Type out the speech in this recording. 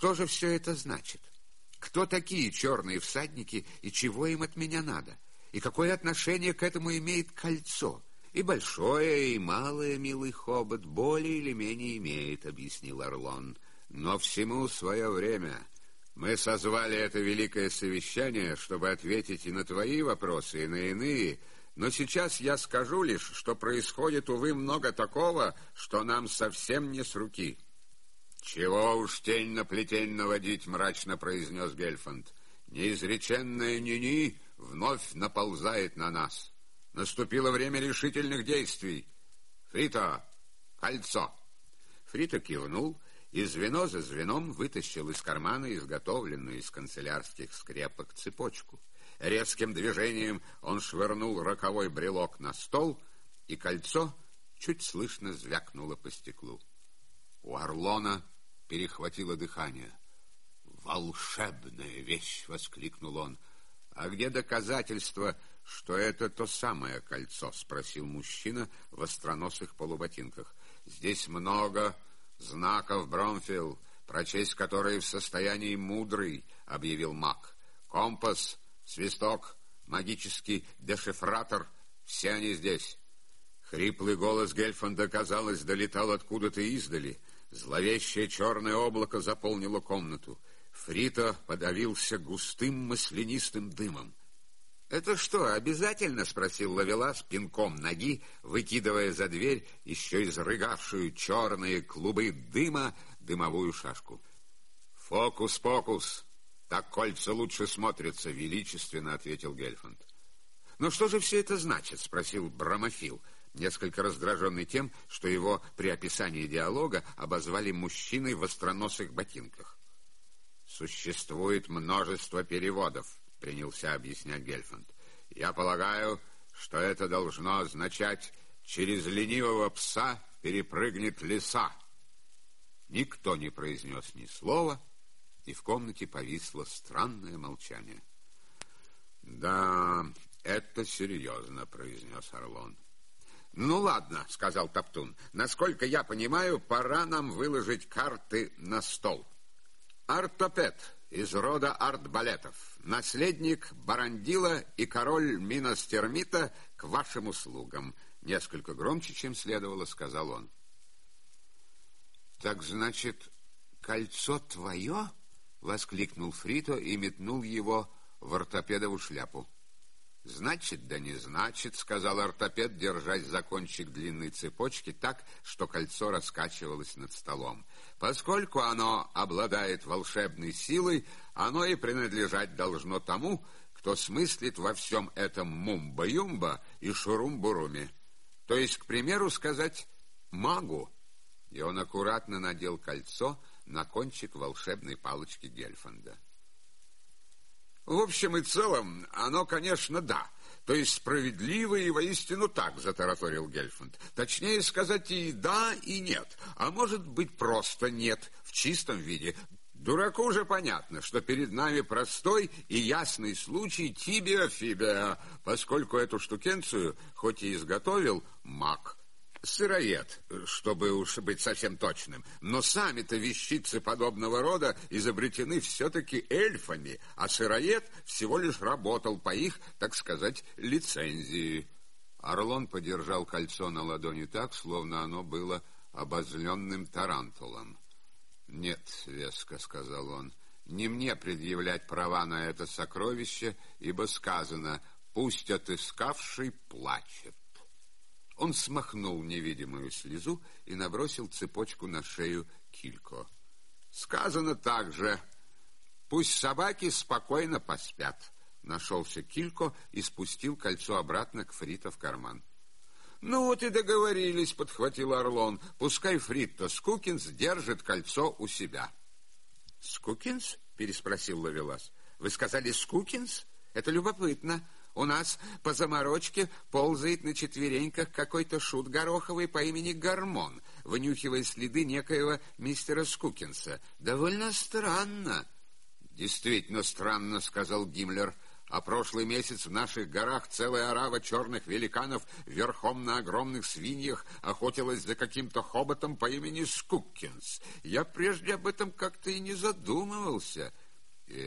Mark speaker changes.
Speaker 1: что же все это значит? Кто такие черные всадники и чего им от меня надо? И какое отношение к этому имеет кольцо? И большое, и малое, милый хобот, более или менее имеет, объяснил Орлон. Но всему свое время. Мы созвали это великое совещание, чтобы ответить и на твои вопросы, и на иные, но сейчас я скажу лишь, что происходит, увы, много такого, что нам совсем не с руки. Чего уж тень на плетень наводить, мрачно произнес Гельфанд. Неизреченная Нини вновь наползает на нас. Наступило время решительных действий. Фрита, кольцо. Фрита кивнул и звено за звеном вытащил из кармана изготовленную из канцелярских скрепок цепочку. Резким движением он швырнул роковой брелок на стол, и кольцо чуть слышно звякнуло по стеклу. У Орлона перехватило дыхание. «Волшебная вещь!» — воскликнул он. «А где доказательства, что это то самое кольцо?» — спросил мужчина в остроносых полуботинках. «Здесь много знаков, Бромфилл, прочесть которые в состоянии мудрый», — объявил маг. «Компас свисток, магический дешифратор, все они здесь. Хриплый голос Гельфанда, казалось, долетал откуда-то издали. Зловещее черное облако заполнило комнату. Фрита подавился густым маслянистым дымом. «Это что, обязательно?» — спросил Лавелас пинком ноги, выкидывая за дверь еще изрыгавшую черные клубы дыма дымовую шашку. «Фокус-покус!» Так кольца лучше смотрятся, величественно ответил Гельфанд. Но что же все это значит? спросил Брамофил, несколько раздраженный тем, что его при описании диалога обозвали мужчиной в остроносых ботинках. Существует множество переводов, принялся объяснять Гельфанд. Я полагаю, что это должно означать через ленивого пса перепрыгнет леса. Никто не произнес ни слова, и в комнате повисло странное молчание. «Да, это серьезно», — произнес Орлон. «Ну ладно», — сказал Топтун. «Насколько я понимаю, пора нам выложить карты на стол. Артопед из рода артбалетов, наследник Барандила и король Миностермита к вашим услугам». Несколько громче, чем следовало, сказал он. «Так значит, кольцо твое?» — воскликнул Фрито и метнул его в ортопедову шляпу. «Значит, да не значит», — сказал ортопед, держась за кончик длинной цепочки так, что кольцо раскачивалось над столом. «Поскольку оно обладает волшебной силой, оно и принадлежать должно тому, кто смыслит во всем этом мумба-юмба и шурум-буруме. То есть, к примеру, сказать «магу». И он аккуратно надел кольцо, — на кончик волшебной палочки Гельфанда. В общем и целом, оно, конечно, да. То есть справедливо и воистину так, затараторил Гельфанд. Точнее сказать и да, и нет. А может быть просто нет, в чистом виде. Дураку же понятно, что перед нами простой и ясный случай тибиофибия, поскольку эту штукенцию хоть и изготовил маг, сыроед, чтобы уж быть совсем точным. Но сами-то вещицы подобного рода изобретены все-таки эльфами, а сыроед всего лишь работал по их, так сказать, лицензии. Орлон подержал кольцо на ладони так, словно оно было обозленным тарантулом. «Нет», — веско сказал он, — «не мне предъявлять права на это сокровище, ибо сказано, пусть отыскавший плачет». Он смахнул невидимую слезу и набросил цепочку на шею Килько. «Сказано также, пусть собаки спокойно поспят». Нашелся Килько и спустил кольцо обратно к Фрита в карман. «Ну вот и договорились», — подхватил Орлон. «Пускай Фритто Скукинс держит кольцо у себя». «Скукинс?» — переспросил Лавелас. «Вы сказали Скукинс? Это любопытно. У нас по заморочке ползает на четвереньках какой-то шут гороховый по имени Гормон, вынюхивая следы некоего мистера Скукинса. Довольно странно. Действительно странно, сказал Гиммлер. А прошлый месяц в наших горах целая орава черных великанов верхом на огромных свиньях охотилась за каким-то хоботом по имени Скуккинс. Я прежде об этом как-то и не задумывался. И